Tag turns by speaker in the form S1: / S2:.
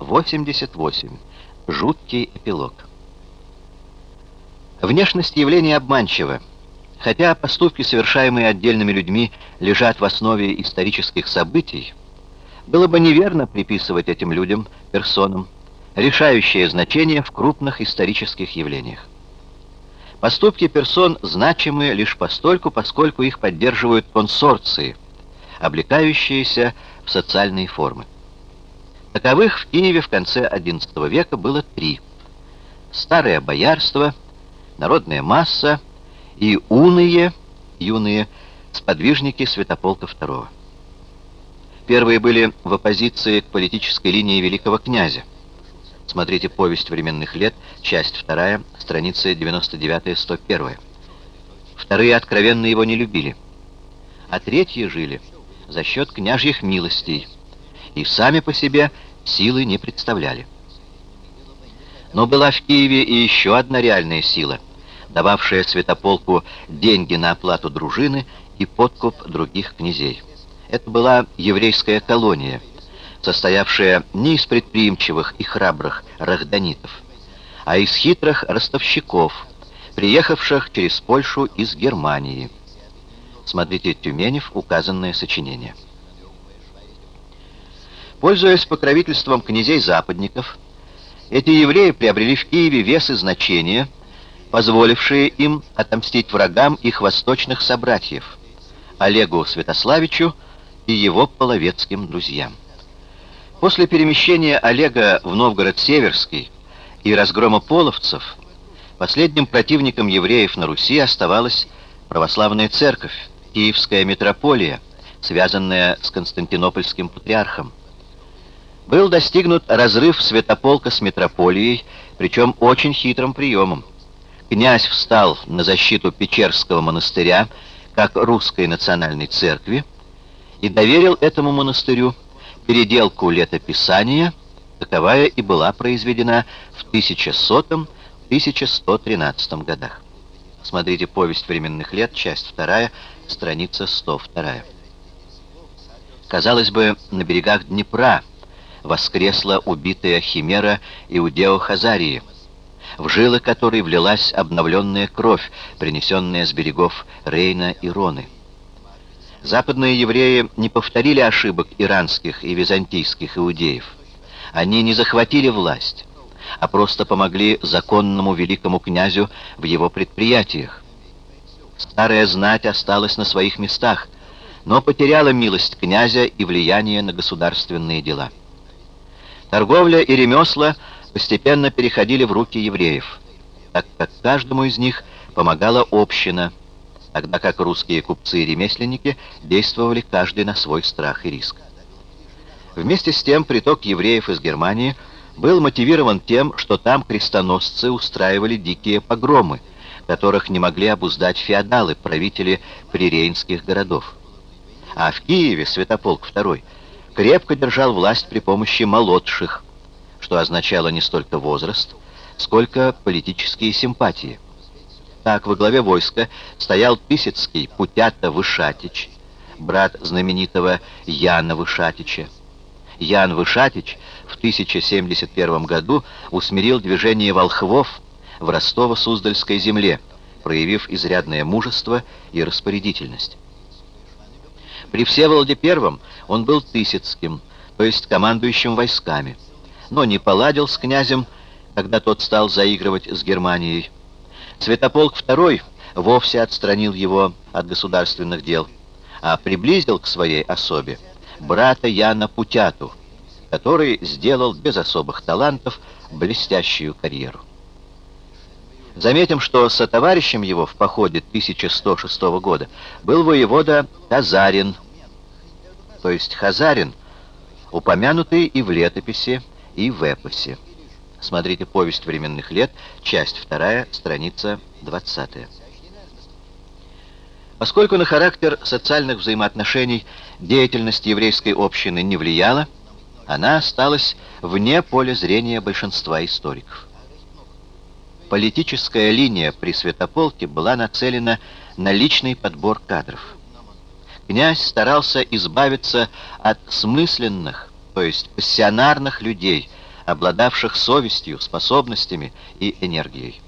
S1: 88. Жуткий эпилог. Внешность явления обманчива. Хотя поступки, совершаемые отдельными людьми, лежат в основе исторических событий, было бы неверно приписывать этим людям, персонам, решающее значение в крупных исторических явлениях. Поступки персон значимы лишь постольку, поскольку их поддерживают консорции, облекающиеся в социальные формы. Таковых в Киеве в конце XI века было три. Старое боярство, народная масса и уные, юные сподвижники Святополка II. Первые были в оппозиции к политической линии великого князя. Смотрите «Повесть временных лет», часть 2, страницы 99-101. Вторые откровенно его не любили. А третьи жили за счет княжьих милостей и сами по себе силы не представляли. Но была в Киеве и еще одна реальная сила, дававшая Святополку деньги на оплату дружины и подкуп других князей. Это была еврейская колония – состоявшая не из предприимчивых и храбрых рахданитов, а из хитрых ростовщиков, приехавших через Польшу из Германии. Смотрите Тюменев, указанное сочинение. Пользуясь покровительством князей-западников, эти евреи приобрели в Киеве вес и значение, позволившие им отомстить врагам их восточных собратьев, Олегу Святославичу и его половецким друзьям. После перемещения Олега в Новгород-Северский и разгрома половцев, последним противником евреев на Руси оставалась православная церковь, Киевская митрополия, связанная с Константинопольским патриархом. Был достигнут разрыв святополка с митрополией, причем очень хитрым приемом. Князь встал на защиту Печерского монастыря, как русской национальной церкви, и доверил этому монастырю переделку летописания, таковая и была произведена в 1100-1113 годах. Смотрите «Повесть временных лет», часть 2, страница 102. Казалось бы, на берегах Днепра воскресла убитая химера Иудео Хазарии, в жилы которой влилась обновленная кровь, принесенная с берегов Рейна и Роны. Западные евреи не повторили ошибок иранских и византийских иудеев. Они не захватили власть, а просто помогли законному великому князю в его предприятиях. Старая знать осталась на своих местах, но потеряла милость князя и влияние на государственные дела. Торговля и ремесла постепенно переходили в руки евреев, так как каждому из них помогала община – тогда как русские купцы и ремесленники действовали каждый на свой страх и риск. Вместе с тем приток евреев из Германии был мотивирован тем, что там крестоносцы устраивали дикие погромы, которых не могли обуздать феодалы, правители прирейнских городов. А в Киеве Святополк II крепко держал власть при помощи молодших, что означало не столько возраст, сколько политические симпатии. Так, во главе войска стоял Писецкий Путята Вышатич, брат знаменитого Яна Вышатича. Ян Вышатич в 1071 году усмирил движение волхвов в Ростово-Суздальской земле, проявив изрядное мужество и распорядительность. При Всеволоде I он был Тысяцким, то есть командующим войсками, но не поладил с князем, когда тот стал заигрывать с Германией, Святополк II вовсе отстранил его от государственных дел, а приблизил к своей особе брата Яна Путяту, который сделал без особых талантов блестящую карьеру. Заметим, что сотоварищем его в походе 1106 года был воевода Казарин, то есть Хазарин, упомянутый и в летописи, и в эпосе. Смотрите «Повесть временных лет», часть 2, страница 20. Поскольку на характер социальных взаимоотношений деятельность еврейской общины не влияла, она осталась вне поля зрения большинства историков. Политическая линия при Святополке была нацелена на личный подбор кадров. Князь старался избавиться от смысленных, то есть пассионарных людей – обладавших совестью, способностями и энергией.